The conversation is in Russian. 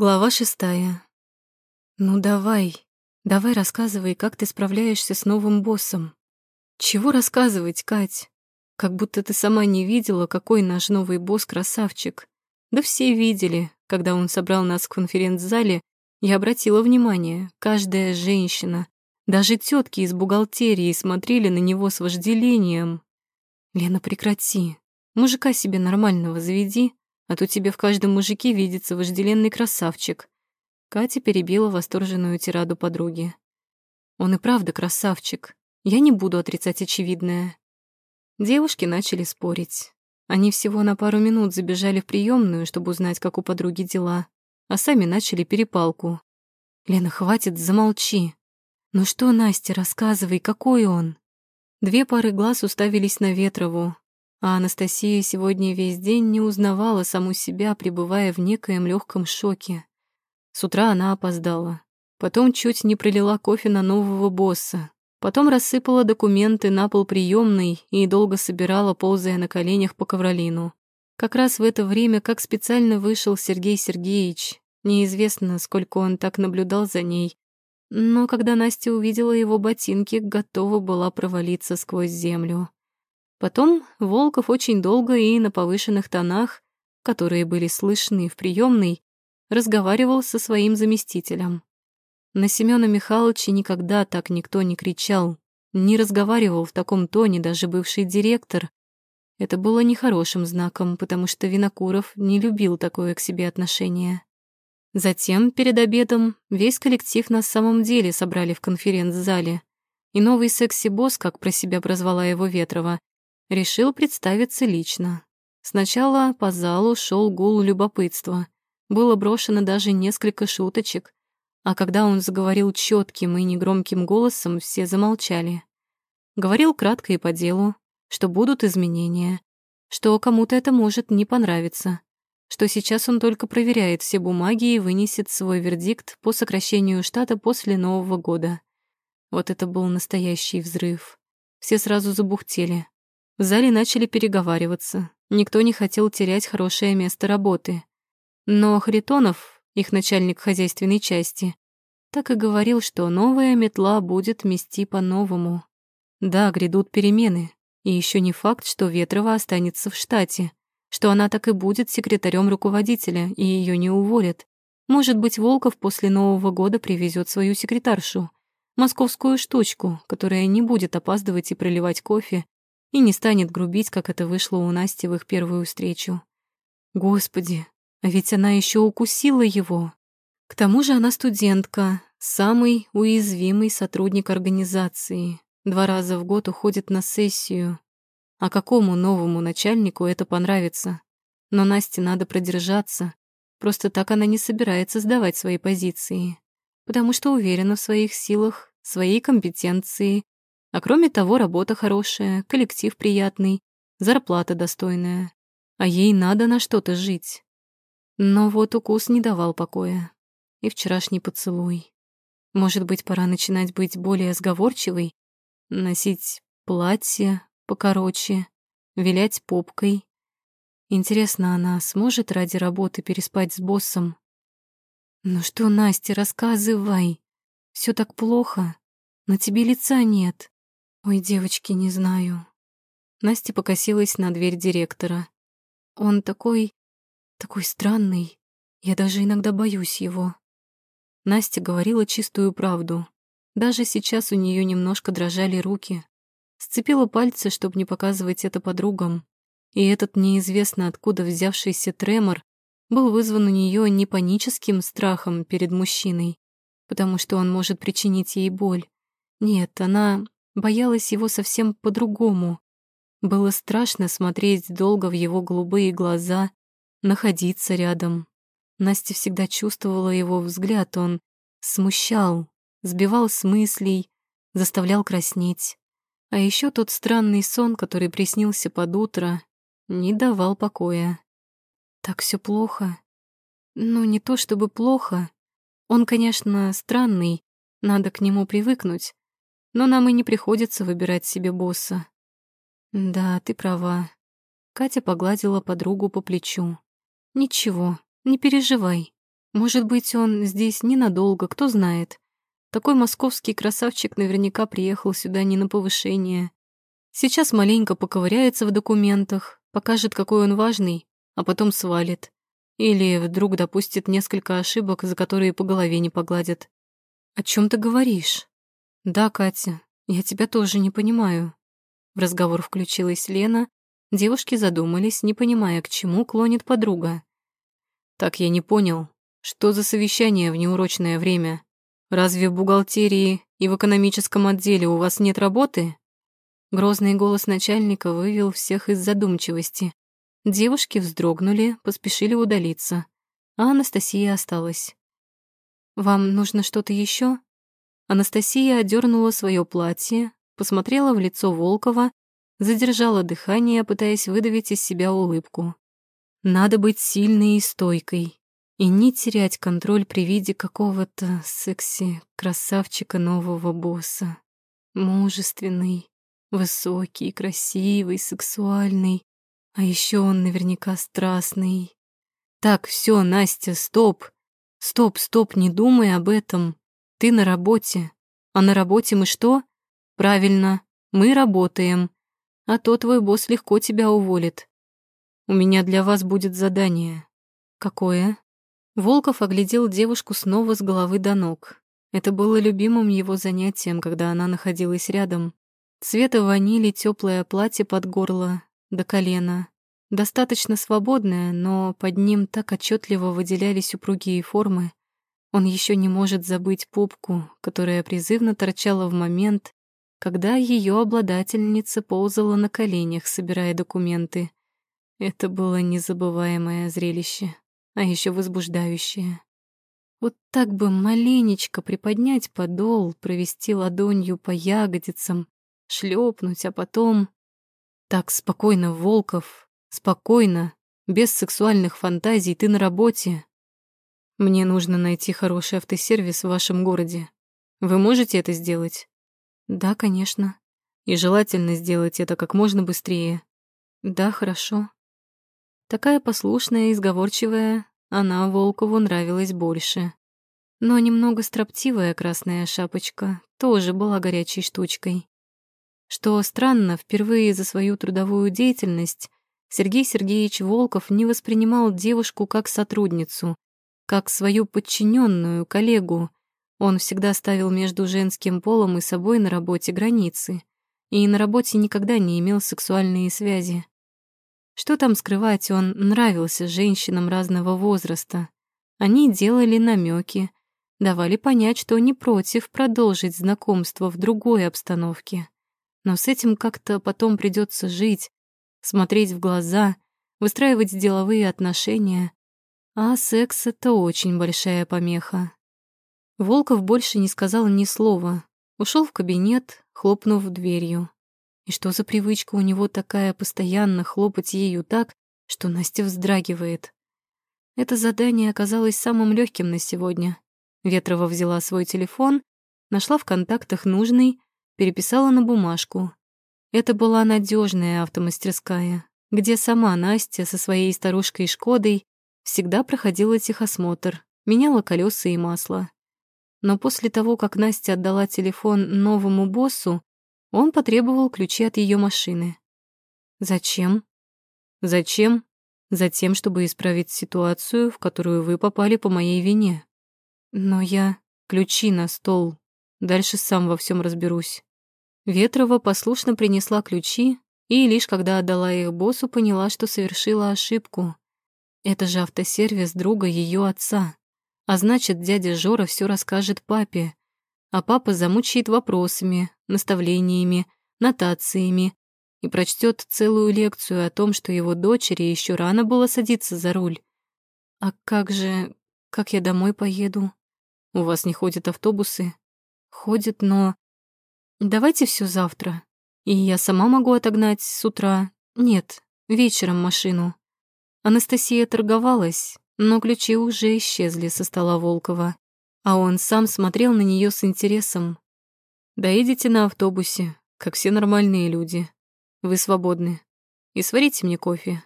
Глава шестая. «Ну давай, давай рассказывай, как ты справляешься с новым боссом». «Чего рассказывать, Кать? Как будто ты сама не видела, какой наш новый босс красавчик. Да все видели, когда он собрал нас в конференц-зале, я обратила внимание, каждая женщина, даже тетки из бухгалтерии смотрели на него с вожделением. Лена, прекрати. Мужика себе нормального заведи, а то тебе в каждом мужике видится вожделенный красавчик. Катя перебила восторженную тираду подруги. Он и правда красавчик. Я не буду отрицать очевидное. Девушки начали спорить. Они всего на пару минут забежали в приемную, чтобы узнать, как у подруги дела, а сами начали перепалку. «Лена, хватит, замолчи. Ну что, Настя, рассказывай, какой он?» Две пары глаз уставились на Ветрову, а Анастасия сегодня весь день не узнавала саму себя, пребывая в некоем легком шоке. С утра она опоздала. Потом чуть не пролила кофе на нового босса. Потом рассыпала документы на пол приемной и долго собирала, ползая на коленях по ковролину. Как раз в это время, как специально вышел Сергей Сергеевич. Неизвестно, сколько он так наблюдал за ней. Но когда Настя увидела его ботинки, готова была провалиться сквозь землю. Потом Волков очень долго и на повышенных тонах, которые были слышны в приемной, разговаривал со своим заместителем. На Семёна Михайловича никогда так никто не кричал, не разговаривал в таком тоне даже бывший директор. Это было нехорошим знаком, потому что Винокуров не любил такое к себе отношение. Затем, перед обедом, весь коллектив на самом деле собрали в конференц-зале. И новый секси-босс, как про себя прозвала его Ветрова, решил представиться лично. Сначала по залу шел гул любопытства. Было брошено даже несколько шуточек, а когда он заговорил четким и негромким голосом, все замолчали. Говорил кратко и по делу, что будут изменения, что кому-то это может не понравиться, что сейчас он только проверяет все бумаги и вынесет свой вердикт по сокращению штата после Нового года. Вот это был настоящий взрыв. Все сразу забухтели. В зале начали переговариваться. Никто не хотел терять хорошее место работы. Но Харитонов, их начальник хозяйственной части, так и говорил, что новая метла будет мести по-новому. Да, грядут перемены, и еще не факт, что Ветрова останется в штате, что она так и будет секретарем руководителя, и ее не уволят. Может быть, Волков после Нового года привезет свою секретаршу, московскую штучку, которая не будет опаздывать и проливать кофе, и не станет грубить, как это вышло у Насти в их первую встречу. Господи, а ведь она еще укусила его. К тому же она студентка, самый уязвимый сотрудник организации. Два раза в год уходит на сессию. А какому новому начальнику это понравится? Но Насте надо продержаться. Просто так она не собирается сдавать свои позиции, потому что уверена в своих силах, своей компетенции а кроме того, работа хорошая, коллектив приятный, зарплата достойная. А ей надо на что-то жить. Но вот укус не давал покоя. И вчерашний поцелуй. Может быть, пора начинать быть более сговорчивой? Носить платье покороче, вилять попкой. Интересно, она сможет ради работы переспать с боссом? Ну что, Настя, рассказывай. Все так плохо. На тебе лица нет. Ой, девочки, не знаю. Настя покосилась на дверь директора. Он такой... такой странный. Я даже иногда боюсь его. Настя говорила чистую правду. Даже сейчас у нее немножко дрожали руки. Сцепила пальцы, чтобы не показывать это подругам. И этот неизвестно откуда взявшийся тремор был вызван у нее не паническим страхом перед мужчиной, потому что он может причинить ей боль. Нет, она Боялась его совсем по-другому. Было страшно смотреть долго в его голубые глаза, находиться рядом. Настя всегда чувствовала его взгляд, он смущал, сбивал с мыслей, заставлял краснеть. А еще тот странный сон, который приснился под утро, не давал покоя. Так все плохо. Ну, не то чтобы плохо. Он, конечно, странный, надо к нему привыкнуть но нам и не приходится выбирать себе босса. Да, ты права. Катя погладила подругу по плечу. Ничего, не переживай. Может быть, он здесь ненадолго, кто знает. Такой московский красавчик наверняка приехал сюда не на повышение. Сейчас маленько поковыряется в документах, покажет, какой он важный, а потом свалит. Или вдруг допустит несколько ошибок, за которые по голове не погладят. О чем ты говоришь? Да, Катя, я тебя тоже не понимаю. В разговор включилась Лена. Девушки задумались, не понимая, к чему клонит подруга. Так я не понял, что за совещание в неурочное время? Разве в бухгалтерии и в экономическом отделе у вас нет работы? Грозный голос начальника вывел всех из задумчивости. Девушки вздрогнули, поспешили удалиться, а Анастасия осталась. «Вам нужно что-то еще? Анастасия одернула свое платье, посмотрела в лицо Волкова, задержала дыхание, пытаясь выдавить из себя улыбку. «Надо быть сильной и стойкой, и не терять контроль при виде какого-то секси-красавчика нового босса. Мужественный, высокий, красивый, сексуальный, а еще он наверняка страстный. Так, все, Настя, стоп. Стоп, стоп, не думай об этом. Ты на работе. А на работе мы что? Правильно, мы работаем. А то твой босс легко тебя уволит. У меня для вас будет задание. Какое? Волков оглядел девушку снова с головы до ног. Это было любимым его занятием, когда она находилась рядом. Цвета ванили теплое платье под горло, до колена. Достаточно свободное, но под ним так отчетливо выделялись упругие формы. Он еще не может забыть попку, которая призывно торчала в момент, когда ее обладательница ползала на коленях, собирая документы. Это было незабываемое зрелище, а еще возбуждающее. Вот так бы маленечко приподнять подол, провести ладонью по ягодицам, шлепнуть, а потом... Так спокойно, Волков, спокойно, без сексуальных фантазий, ты на работе. Мне нужно найти хороший автосервис в вашем городе. Вы можете это сделать? Да, конечно. И желательно сделать это как можно быстрее. Да, хорошо. Такая послушная и сговорчивая, она Волкову нравилась больше. Но немного строптивая красная шапочка тоже была горячей штучкой. Что странно, впервые за свою трудовую деятельность Сергей Сергеевич Волков не воспринимал девушку как сотрудницу, как свою подчиненную, коллегу. Он всегда ставил между женским полом и собой на работе границы, и на работе никогда не имел сексуальные связи. Что там скрывать, он нравился женщинам разного возраста. Они делали намеки, давали понять, что не против продолжить знакомство в другой обстановке. Но с этим как-то потом придется жить, смотреть в глаза, выстраивать деловые отношения. А секс — это очень большая помеха. Волков больше не сказал ни слова, ушел в кабинет, хлопнув дверью. И что за привычка у него такая постоянно хлопать ею так, что Настя вздрагивает? Это задание оказалось самым легким на сегодня. Ветрова взяла свой телефон, нашла в контактах нужный переписала на бумажку. Это была надежная автомастерская, где сама Настя со своей старушкой Шкодой всегда проходила техосмотр, меняла колеса и масло. Но после того, как Настя отдала телефон новому боссу, он потребовал ключи от ее машины. Зачем? Зачем? Затем, чтобы исправить ситуацию, в которую вы попали по моей вине. Но я... Ключи на стол. Дальше сам во всем разберусь. Ветрова послушно принесла ключи и лишь когда отдала их боссу, поняла, что совершила ошибку. Это же автосервис друга ее отца. А значит, дядя Жора все расскажет папе. А папа замучает вопросами, наставлениями, нотациями и прочтет целую лекцию о том, что его дочери еще рано было садиться за руль. А как же... как я домой поеду? У вас не ходят автобусы? Ходят, но... Давайте все завтра. И я сама могу отогнать с утра. Нет, вечером машину. Анастасия торговалась, но ключи уже исчезли со стола Волкова, а он сам смотрел на нее с интересом. Доедете на автобусе, как все нормальные люди. Вы свободны. И сварите мне кофе.